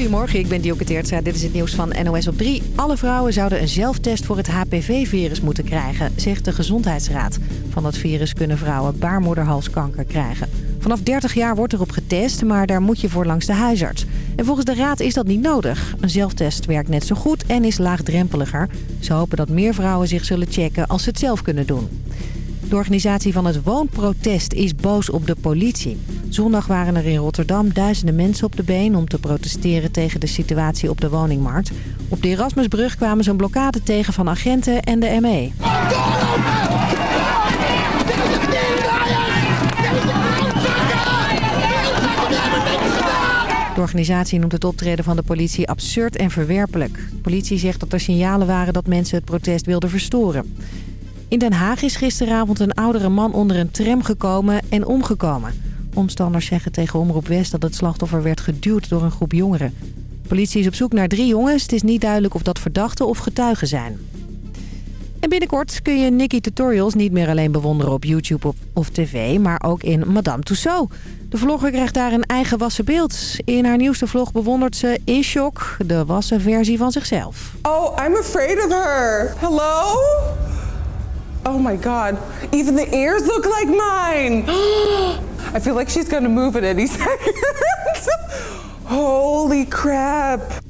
Goedemorgen, ik ben Dioke Teertstra. Dit is het nieuws van NOS op 3. Alle vrouwen zouden een zelftest voor het HPV-virus moeten krijgen, zegt de Gezondheidsraad. Van dat virus kunnen vrouwen baarmoederhalskanker krijgen. Vanaf 30 jaar wordt erop getest, maar daar moet je voor langs de huisarts. En volgens de raad is dat niet nodig. Een zelftest werkt net zo goed en is laagdrempeliger. Ze hopen dat meer vrouwen zich zullen checken als ze het zelf kunnen doen. De organisatie van het woonprotest is boos op de politie. Zondag waren er in Rotterdam duizenden mensen op de been... om te protesteren tegen de situatie op de woningmarkt. Op de Erasmusbrug kwamen ze een blokkade tegen van agenten en de ME. De organisatie noemt het optreden van de politie absurd en verwerpelijk. De politie zegt dat er signalen waren dat mensen het protest wilden verstoren. In Den Haag is gisteravond een oudere man onder een tram gekomen en omgekomen. Omstanders zeggen tegen Omroep West dat het slachtoffer werd geduwd door een groep jongeren. Politie is op zoek naar drie jongens. Het is niet duidelijk of dat verdachten of getuigen zijn. En binnenkort kun je Nikki Tutorials niet meer alleen bewonderen op YouTube of tv, maar ook in Madame Tussauds. De vlogger krijgt daar een eigen wassen beeld. In haar nieuwste vlog bewondert ze in shock de wassen versie van zichzelf. Oh, I'm afraid of her. Hello? Oh my god. Even the ears look like mine. I feel like she's gonna move at any second. Holy crap.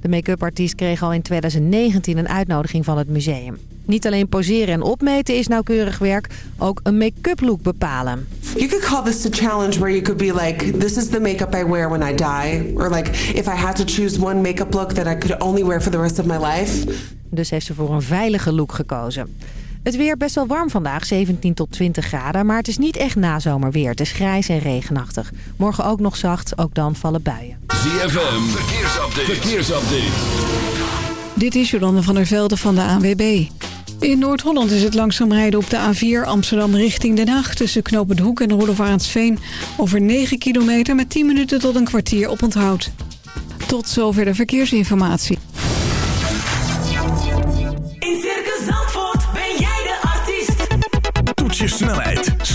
De make-up artiest kreeg al in 2019 een uitnodiging van het museum. Niet alleen poseren en opmeten is nauwkeurig werk, ook een make-up look bepalen. You could call this a challenge where you could be like, this is the makeup I wear when I die. Or like, if I had to choose one makeup look that I could only wear for the rest of my life. Dus heeft ze voor een veilige look gekozen. Het weer best wel warm vandaag, 17 tot 20 graden. Maar het is niet echt nazomerweer. Het is grijs en regenachtig. Morgen ook nog zacht, ook dan vallen buien. ZFM, verkeersupdate. verkeersupdate. Dit is Jolande van der Velde van de ANWB. In Noord-Holland is het langzaam rijden op de A4 Amsterdam richting Den Haag... tussen Knopen Hoek en Roelofaraansveen. Over 9 kilometer met 10 minuten tot een kwartier op onthoud. Tot zover de verkeersinformatie.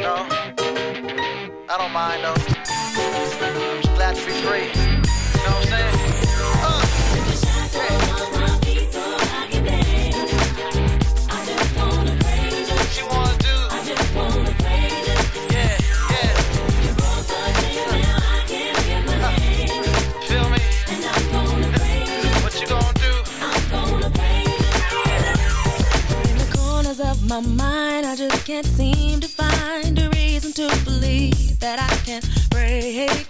No, I don't mind though. Just glad to be free. You know what I'm saying? Uh, what you wanna do? Yeah, yeah. Feel me? What you gonna do? In the corners of my mind, I just can't seem to that I can't break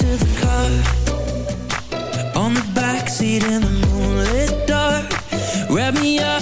to the car. On the backseat in the moonlit dark. Wrap me up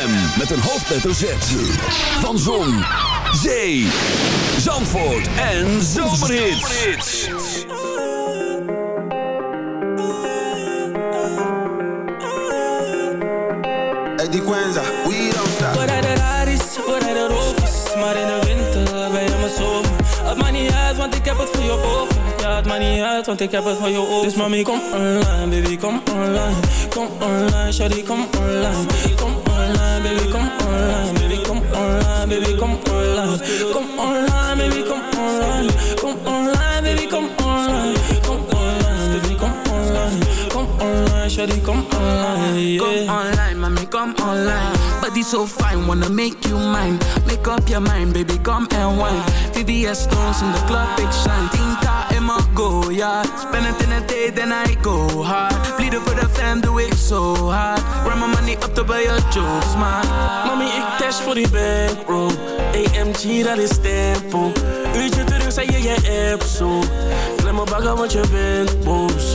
ZFM met een hoofdletter Z. Van Zon, Zee, Zandvoort en Zomerhits. Hey, die Quenza, we don't stop. We rijden Raris, we rijden Rovers Maar in de winter ben je mijn zomer Het maakt niet uit, want ik heb het voor je over Ja, het maakt niet uit, want ik heb het voor je over Dus mami, kom online, baby, kom online Kom online, shawty, kom online Kom online, baby, kom online Baby, kom online, baby, kom online Kom online, baby, kom online Kom online, baby, kom online shawty, kom online, yeah Come online, mommy, come online. Body so fine, wanna make you mine. Make up your mind, baby, come and wine. VVS stones in the club, big shine. Tinta in my go, yeah. Spend it in a day, then I go hard. Bleeden for the fam, doe ik zo hard. Run my money up to buy your jokes, man. Mami, ik cash voor die bankroll. AMG, dat is tempo. Uurtje terug, zei je je app zo. Klem me bagger, want je bent boos.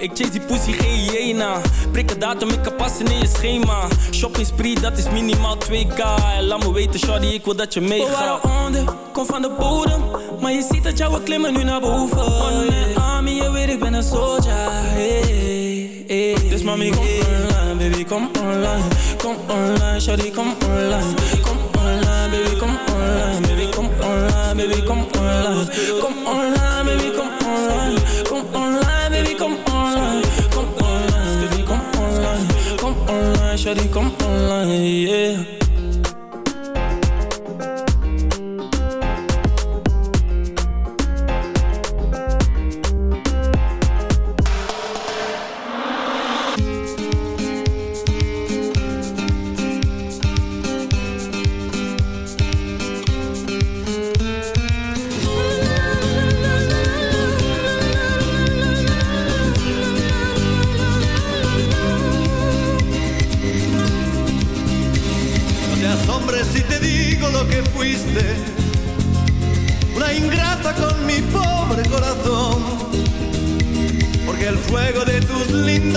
Ik chase die pussy, geen hyena. Prik een datum, ik kan passen in je schema. Shopping spree, dat is minimaal 2k. En laat me weten, shawty, ik wil dat je We meegaat. waren onder, kom van de bodem. Maar je ziet dat jouw klimmen nu naar boven. One man army, je weet ik ben een soldier. Hey, hey. Dus mami, kom online, baby, kom online. Kom online, shawty, kom online. Kom online, baby, kom online. Baby, kom online, baby, kom online. Kom online, baby, Kom online, online, shawty, kom online, yeah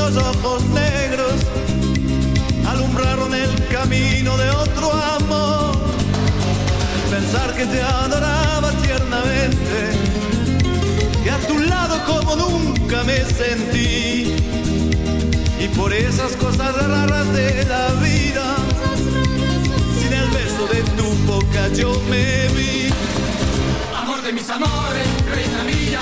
lindos ojos negros alumbraron el camino de otro amor. Pensar que te adoraba tiernamente. Que a tu lado como nunca me sentí. Y por esas cosas raras de la vida sin el beso de tu boca yo me vi. Amor de mis amores, reina mía,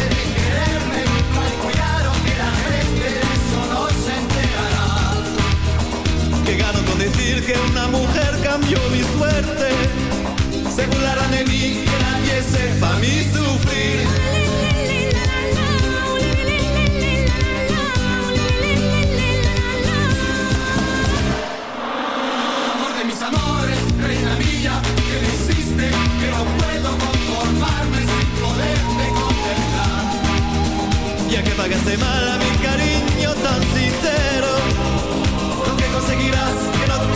decir que una mujer cambió mi suerte. Se burlarán de mí, que nadie sepa mi sufrir. Amor de mis amores, reina mía, que me hiciste, que no puedo conformarme sin poderte contemplar. Ya que pagaste mal a mi cariño tan sincero,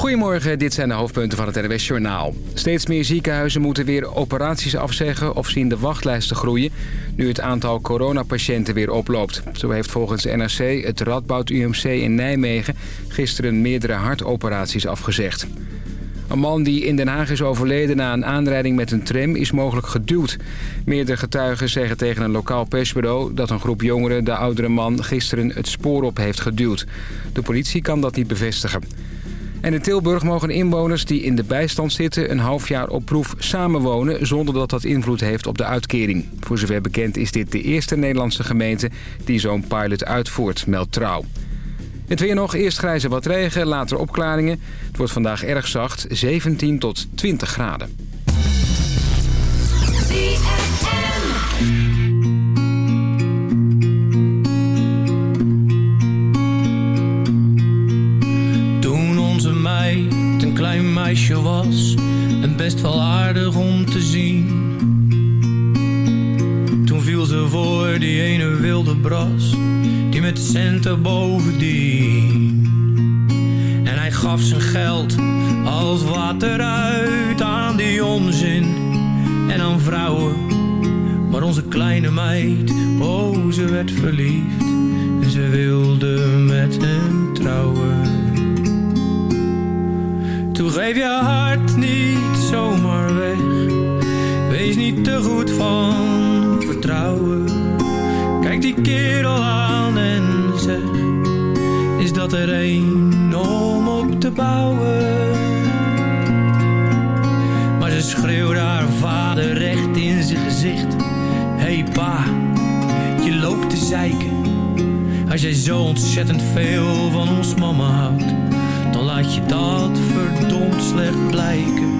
Goedemorgen, dit zijn de hoofdpunten van het NWS Journaal. Steeds meer ziekenhuizen moeten weer operaties afzeggen of zien de wachtlijsten groeien... nu het aantal coronapatiënten weer oploopt. Zo heeft volgens NRC het Radboud UMC in Nijmegen gisteren meerdere hartoperaties afgezegd. Een man die in Den Haag is overleden na een aanrijding met een tram is mogelijk geduwd. Meerdere getuigen zeggen tegen een lokaal persbureau dat een groep jongeren de oudere man gisteren het spoor op heeft geduwd. De politie kan dat niet bevestigen. En in Tilburg mogen inwoners die in de bijstand zitten een half jaar op proef samenwonen zonder dat dat invloed heeft op de uitkering. Voor zover bekend is dit de eerste Nederlandse gemeente die zo'n pilot uitvoert, meldt Trouw. Het weer nog, eerst grijze wat regen, later opklaringen. Het wordt vandaag erg zacht, 17 tot 20 graden. Was en best wel aardig om te zien. Toen viel ze voor die ene wilde bras, die met centen bovendien. En hij gaf zijn geld als water uit aan die onzin en aan vrouwen. Maar onze kleine meid, oh ze werd verliefd en ze wilde van vertrouwen. Kijk die kerel aan en zeg: Is dat er een om op te bouwen? Maar ze schreeuwde haar vader recht in zijn gezicht: Hey pa, je loopt te zeiken. Als jij zo ontzettend veel van ons mama houdt dan laat je dat verdomd slecht blijken.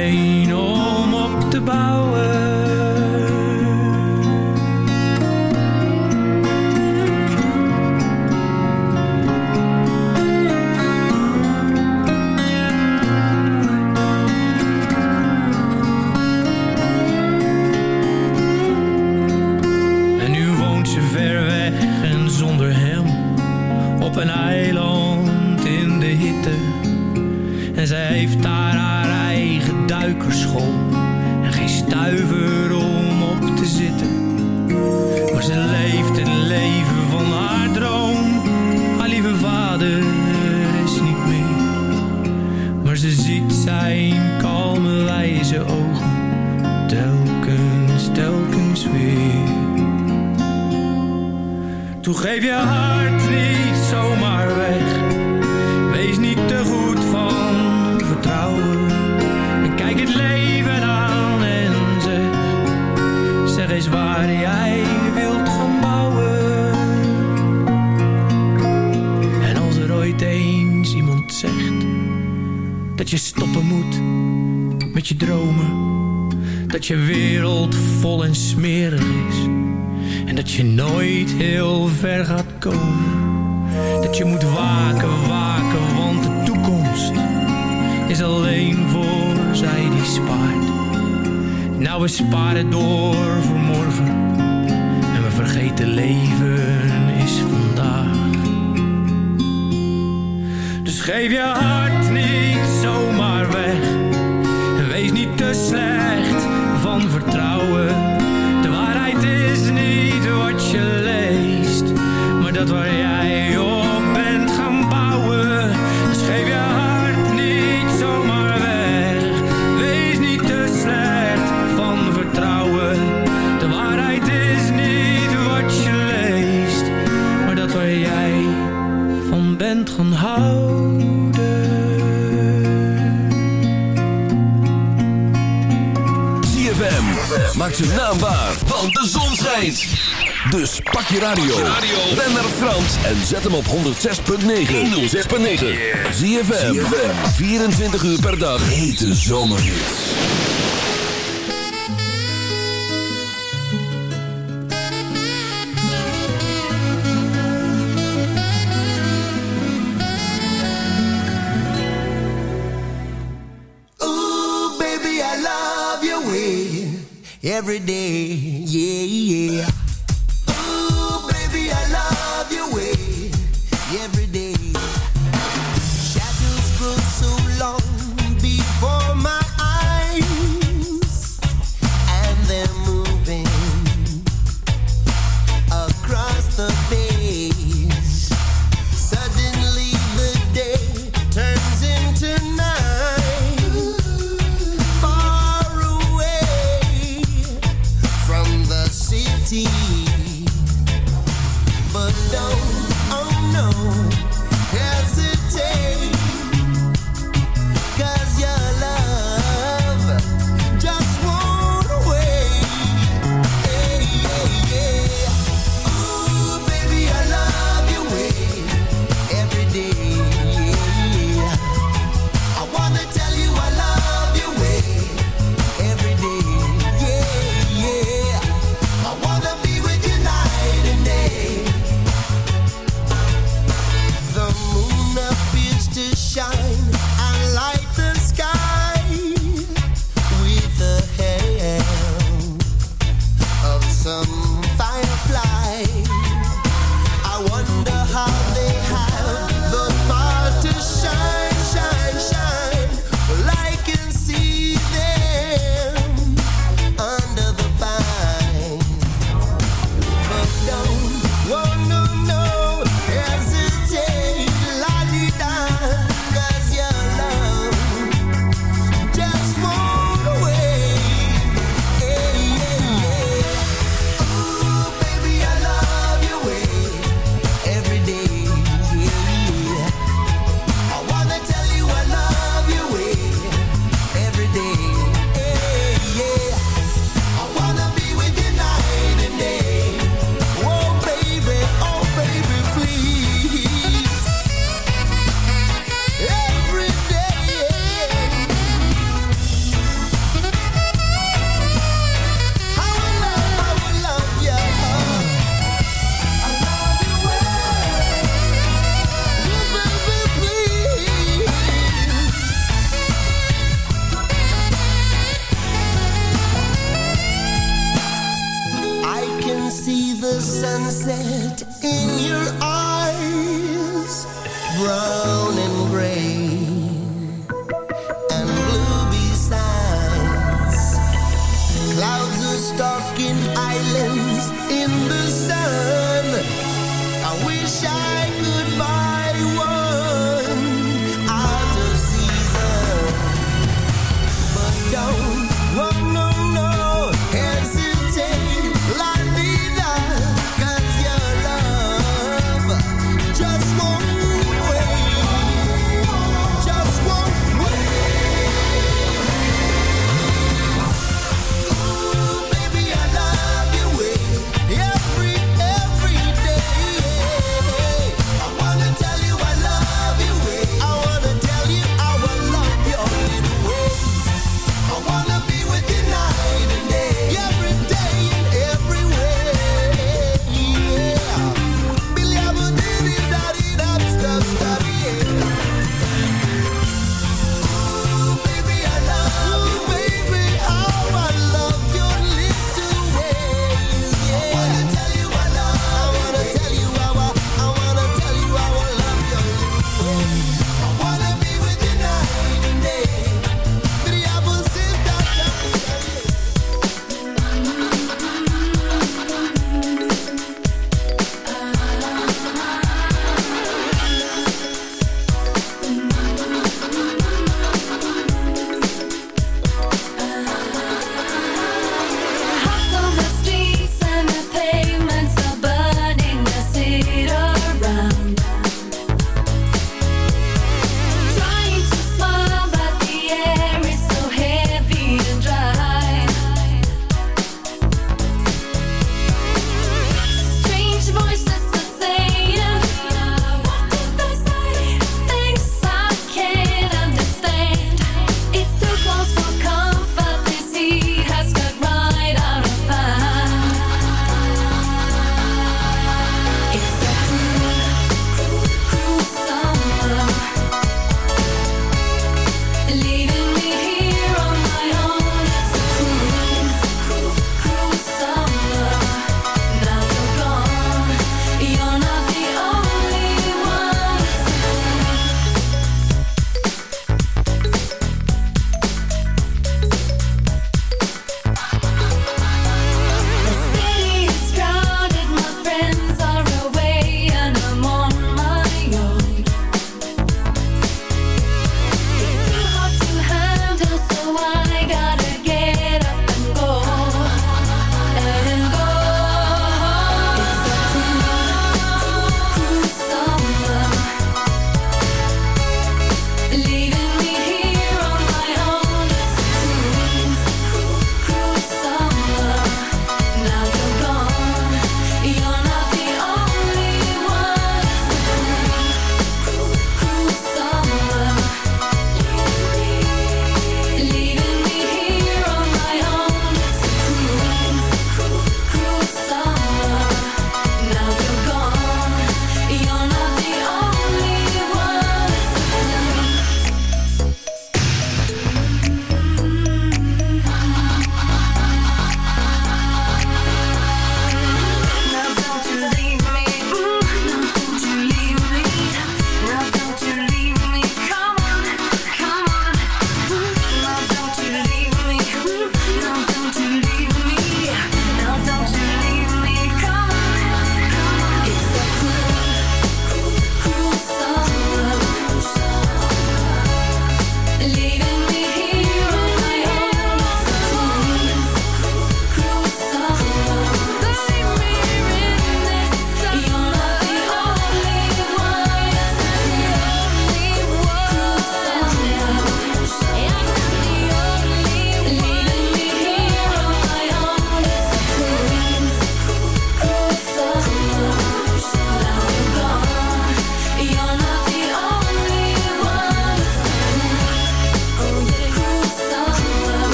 dat je nooit heel ver gaat komen. Dat je moet waken, waken, want de toekomst is alleen voor zij die spaart. Nou, we sparen door voor morgen en we vergeten leven is vandaag. Dus geef je hart. waar jij van bent gaan houden. ZFM, maak ze naambaar, want de zon schijnt. Dus pak je radio, ben naar Frans en zet hem op 106.9. 106.9, ZFM, 24 uur per dag, hete zomerhits. every day.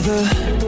together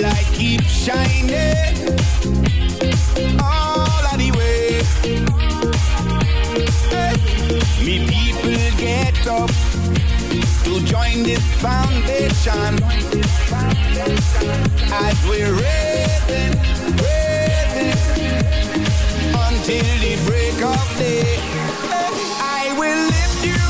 light keeps shining all of the way. Hey. Me people get up to join this foundation as we're raising, raising until the break of day. Hey. I will lift you.